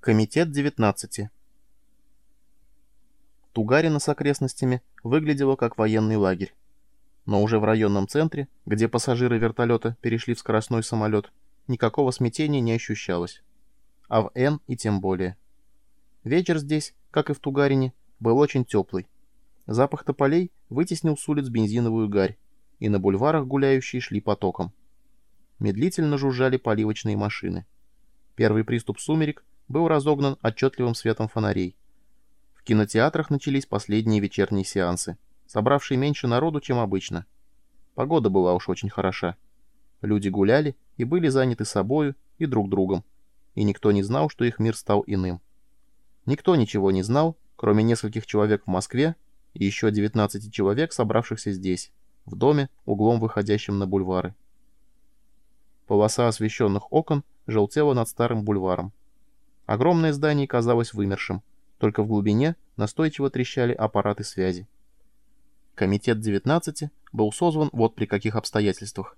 Комитет 19. Тугарина с окрестностями выглядело как военный лагерь. Но уже в районном центре, где пассажиры вертолета перешли в скоростной самолет, никакого смятения не ощущалось. А в Н и тем более. Вечер здесь, как и в Тугарине, был очень теплый. Запах тополей вытеснил с улиц бензиновую гарь, и на бульварах гуляющие шли потоком. Медлительно жужжали поливочные машины. Первый приступ сумерек был разогнан отчетливым светом фонарей. В кинотеатрах начались последние вечерние сеансы, собравшие меньше народу, чем обычно. Погода была уж очень хороша. Люди гуляли и были заняты собою и друг другом, и никто не знал, что их мир стал иным. Никто ничего не знал, кроме нескольких человек в Москве и еще 19 человек, собравшихся здесь, в доме, углом выходящим на бульвары. Полоса освещенных окон желтела над старым бульваром. Огромное здание казалось вымершим, только в глубине настойчиво трещали аппараты связи. Комитет 19 был созван вот при каких обстоятельствах.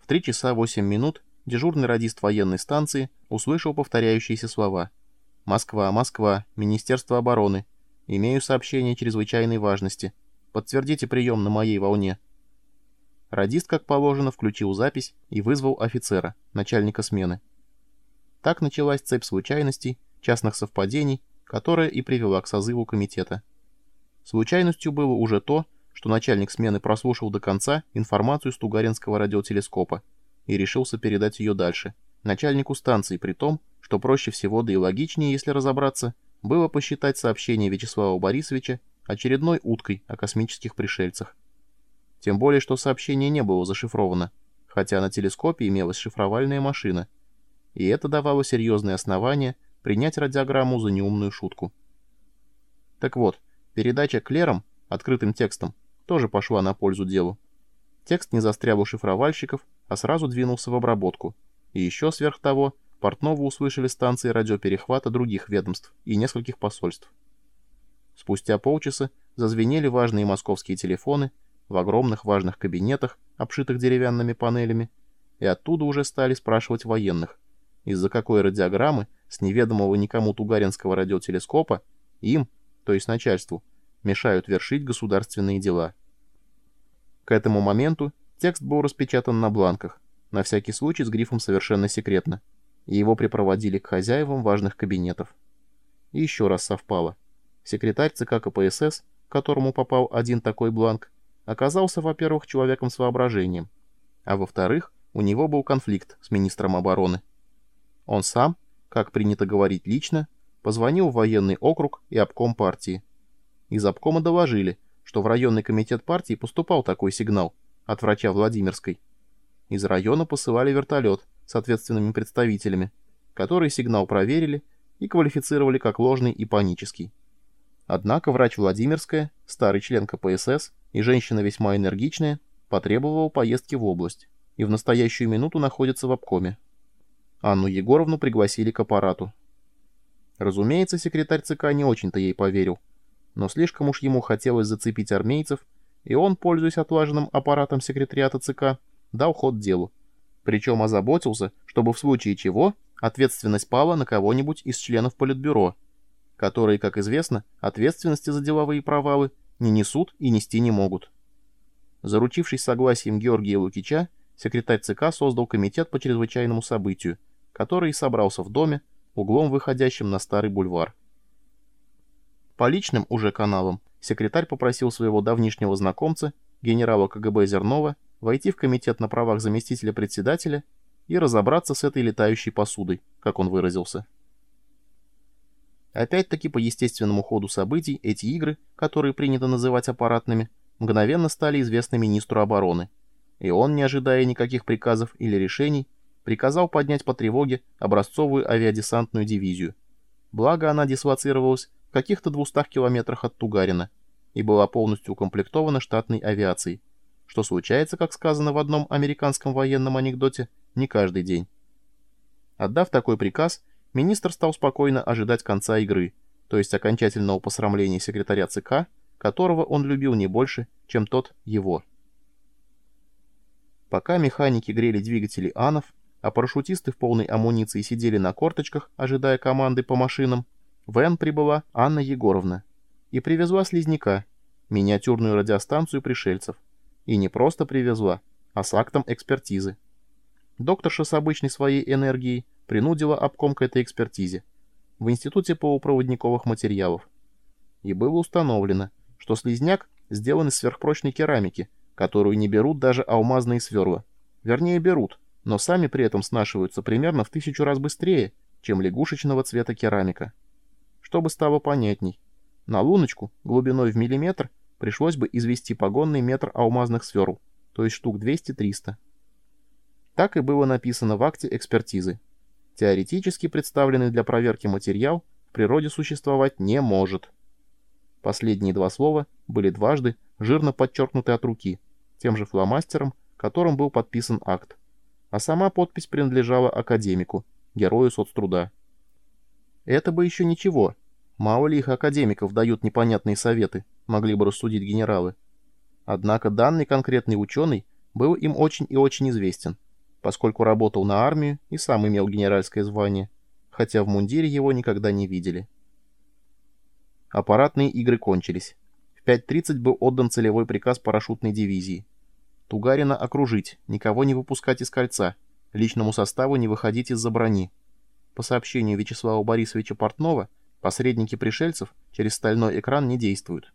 В 3 часа 8 минут дежурный радист военной станции услышал повторяющиеся слова «Москва, Москва, Министерство обороны. Имею сообщение чрезвычайной важности. Подтвердите прием на моей волне». Радист, как положено, включил запись и вызвал офицера, начальника смены. Так началась цепь случайностей, частных совпадений, которая и привела к созыву комитета. Случайностью было уже то, что начальник смены прослушал до конца информацию с Тугаринского радиотелескопа и решился передать ее дальше, начальнику станции, при том, что проще всего, да и логичнее, если разобраться, было посчитать сообщение Вячеслава Борисовича очередной уткой о космических пришельцах. Тем более, что сообщение не было зашифровано, хотя на телескопе имелась шифровальная машина — и это давало серьезные основания принять радиограмму за неумную шутку. Так вот, передача клером, открытым текстом, тоже пошла на пользу делу. Текст не застрял у шифровальщиков, а сразу двинулся в обработку. И еще сверх того, Портнову услышали станции радиоперехвата других ведомств и нескольких посольств. Спустя полчаса зазвенели важные московские телефоны в огромных важных кабинетах, обшитых деревянными панелями, и оттуда уже стали спрашивать военных, из-за какой радиограммы с неведомого никому тугаринского радиотелескопа им, то есть начальству, мешают вершить государственные дела. К этому моменту текст был распечатан на бланках, на всякий случай с грифом «Совершенно секретно», и его припроводили к хозяевам важных кабинетов. И еще раз совпало. Секретарь ЦК КПСС, к которому попал один такой бланк, оказался, во-первых, человеком с воображением, а во-вторых, у него был конфликт с министром обороны. Он сам, как принято говорить лично, позвонил в военный округ и обком партии. Из обкома доложили, что в районный комитет партии поступал такой сигнал от врача Владимирской. Из района посылали вертолет с ответственными представителями, которые сигнал проверили и квалифицировали как ложный и панический. Однако врач Владимирская, старый член КПСС и женщина весьма энергичная, потребовала поездки в область и в настоящую минуту находится в обкоме. Анну Егоровну пригласили к аппарату. Разумеется, секретарь ЦК не очень-то ей поверил, но слишком уж ему хотелось зацепить армейцев, и он, пользуясь отлаженным аппаратом секретариата ЦК, дал ход делу. Причем озаботился, чтобы в случае чего ответственность пала на кого-нибудь из членов Политбюро, которые, как известно, ответственности за деловые провалы не несут и нести не могут. Заручившись согласием Георгия Лукича, секретарь ЦК создал комитет по чрезвычайному событию, который собрался в доме, углом выходящим на Старый бульвар. По личным уже каналам секретарь попросил своего давнишнего знакомца, генерала КГБ Зернова, войти в комитет на правах заместителя председателя и разобраться с этой летающей посудой, как он выразился. Опять-таки по естественному ходу событий эти игры, которые принято называть аппаратными, мгновенно стали известны министру обороны, и он, не ожидая никаких приказов или решений, приказал поднять по тревоге образцовую авиадесантную дивизию. Благо она дислоцировалась в каких-то 200 километрах от Тугарина и была полностью укомплектована штатной авиацией, что случается, как сказано в одном американском военном анекдоте, не каждый день. Отдав такой приказ, министр стал спокойно ожидать конца игры, то есть окончательного посрамления секретаря ЦК, которого он любил не больше, чем тот его. Пока механики грели двигатели Анов, а парашютисты в полной амуниции сидели на корточках, ожидая команды по машинам, в Н прибыла Анна Егоровна и привезла слизняка, миниатюрную радиостанцию пришельцев. И не просто привезла, а с актом экспертизы. Докторша с обычной своей энергией принудила обком к этой экспертизе в Институте полупроводниковых материалов. И было установлено, что слизняк сделан из сверхпрочной керамики, которую не берут даже алмазные сверла. Вернее, берут, но сами при этом снашиваются примерно в тысячу раз быстрее, чем лягушечного цвета керамика. Чтобы стало понятней, на луночку глубиной в миллиметр пришлось бы извести погонный метр алмазных сверл, то есть штук 200-300. Так и было написано в акте экспертизы. Теоретически представленный для проверки материал в природе существовать не может. Последние два слова были дважды жирно подчеркнуты от руки, тем же фломастером, которым был подписан акт а сама подпись принадлежала академику, герою соцтруда. Это бы еще ничего. Мало ли их академиков дают непонятные советы, могли бы рассудить генералы. Однако данный конкретный ученый был им очень и очень известен, поскольку работал на армию и сам имел генеральское звание, хотя в мундире его никогда не видели. Аппаратные игры кончились. В 5.30 был отдан целевой приказ парашютной дивизии — Тугарина окружить, никого не выпускать из кольца, личному составу не выходить из-за брони. По сообщению Вячеслава Борисовича Портнова, посредники пришельцев через стальной экран не действуют.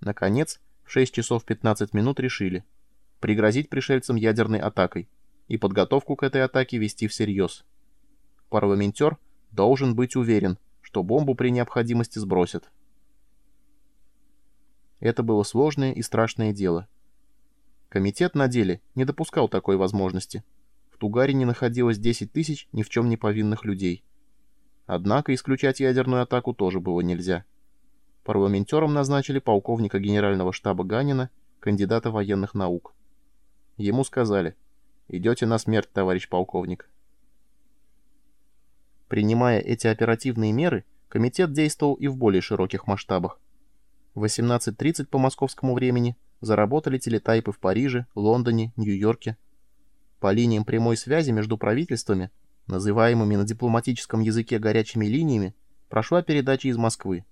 Наконец, в 6 часов 15 минут решили пригрозить пришельцам ядерной атакой и подготовку к этой атаке вести всерьез. Парламентер должен быть уверен, что бомбу при необходимости сбросят. Это было сложное и страшное дело — Комитет на деле не допускал такой возможности. В Тугаре не находилось 10 тысяч ни в чем не повинных людей. Однако исключать ядерную атаку тоже было нельзя. Парламентером назначили полковника генерального штаба Ганина, кандидата военных наук. Ему сказали «Идете на смерть, товарищ полковник». Принимая эти оперативные меры, комитет действовал и в более широких масштабах. В 18.30 по московскому времени заработали телетайпы в Париже, Лондоне, Нью-Йорке. По линиям прямой связи между правительствами, называемыми на дипломатическом языке горячими линиями, прошла передача из Москвы.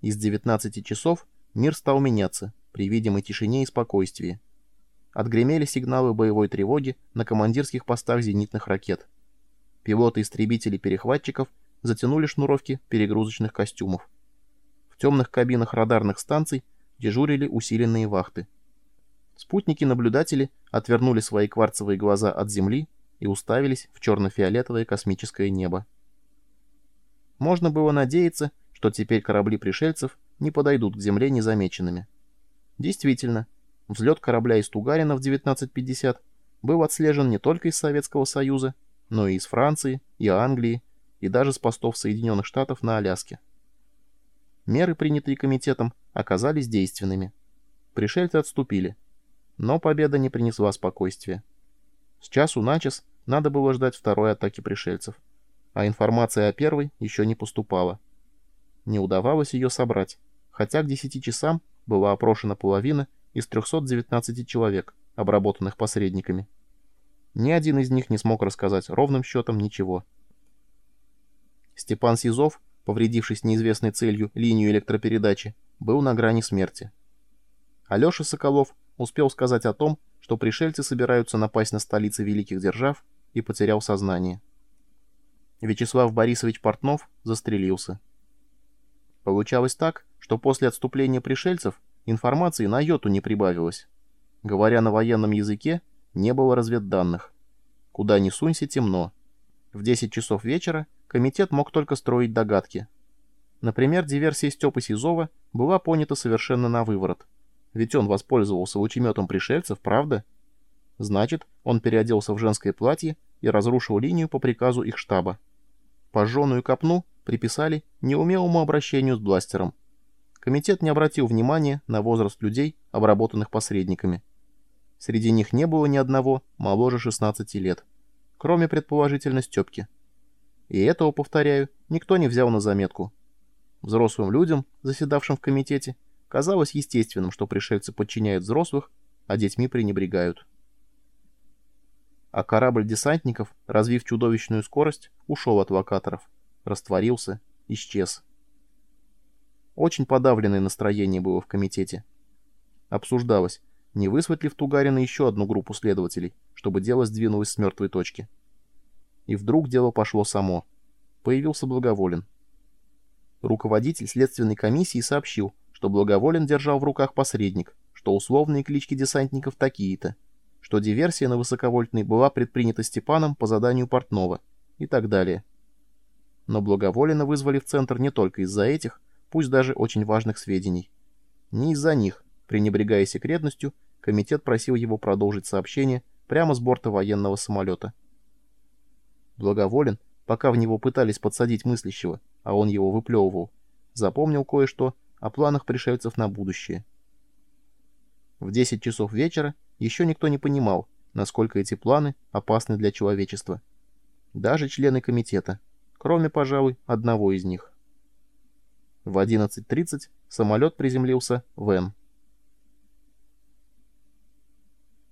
Из 19 часов мир стал меняться при видимой тишине и спокойствии. Отгремели сигналы боевой тревоги на командирских постах зенитных ракет. Пилоты-истребители-перехватчиков затянули шнуровки перегрузочных костюмов. В темных кабинах радарных станций дежурили усиленные вахты. Спутники-наблюдатели отвернули свои кварцевые глаза от Земли и уставились в черно-фиолетовое космическое небо. Можно было надеяться, что теперь корабли пришельцев не подойдут к Земле незамеченными. Действительно, взлет корабля из Тугарина в 1950 был отслежен не только из Советского Союза, но и из Франции, и Англии, и даже с постов Соединенных Штатов на Аляске. Меры, принятые комитетом, оказались действенными. Пришельцы отступили. Но победа не принесла спокойствия. С часу на час надо было ждать второй атаки пришельцев, а информация о первой еще не поступала. Не удавалось ее собрать, хотя к 10 часам была опрошена половина из 319 человек, обработанных посредниками. Ни один из них не смог рассказать ровным счетом ничего. Степан Сизов, повредившись неизвестной целью линию электропередачи, был на грани смерти. Алеша Соколов успел сказать о том, что пришельцы собираются напасть на столицы великих держав, и потерял сознание. Вячеслав Борисович Портнов застрелился. Получалось так, что после отступления пришельцев информации на йоту не прибавилось. Говоря на военном языке, не было разведданных. Куда ни сунься, темно. В 10 часов вечера комитет мог только строить догадки. Например, диверсия Степы Сизова была понята совершенно на выворот. Ведь он воспользовался лучеметом пришельцев, правда? Значит, он переоделся в женское платье и разрушил линию по приказу их штаба. Пожженную копну приписали неумелому обращению с бластером. Комитет не обратил внимания на возраст людей, обработанных посредниками. Среди них не было ни одного моложе 16 лет, кроме предположительно Степки. И этого, повторяю, никто не взял на заметку. Взрослым людям, заседавшим в комитете, казалось естественным, что пришельцы подчиняют взрослых, а детьми пренебрегают. а корабль десантников, развив чудовищную скорость, ушел от локаторов, растворился, исчез. Очень подавленное настроение было в комитете. Обсуждалось, не выслать ли в Тугарина еще одну группу следователей, чтобы дело сдвинулось с мертвой точки. И вдруг дело пошло само. Появился Благоволен. Руководитель следственной комиссии сообщил, что Благоволен держал в руках посредник, что условные клички десантников такие-то, что диверсия на высоковольтной была предпринята Степаном по заданию Портнова и так далее. Но Благоволена вызвали в центр не только из-за этих, пусть даже очень важных сведений. Не из-за них, пренебрегая секретностью, комитет просил его продолжить сообщение прямо с борта военного самолета. Благоволен, пока в него пытались подсадить мыслящего, а он его выплевывал, запомнил кое-что о планах пришельцев на будущее. В 10 часов вечера еще никто не понимал, насколько эти планы опасны для человечества. Даже члены комитета, кроме, пожалуй, одного из них. В 11.30 самолет приземлился в Н.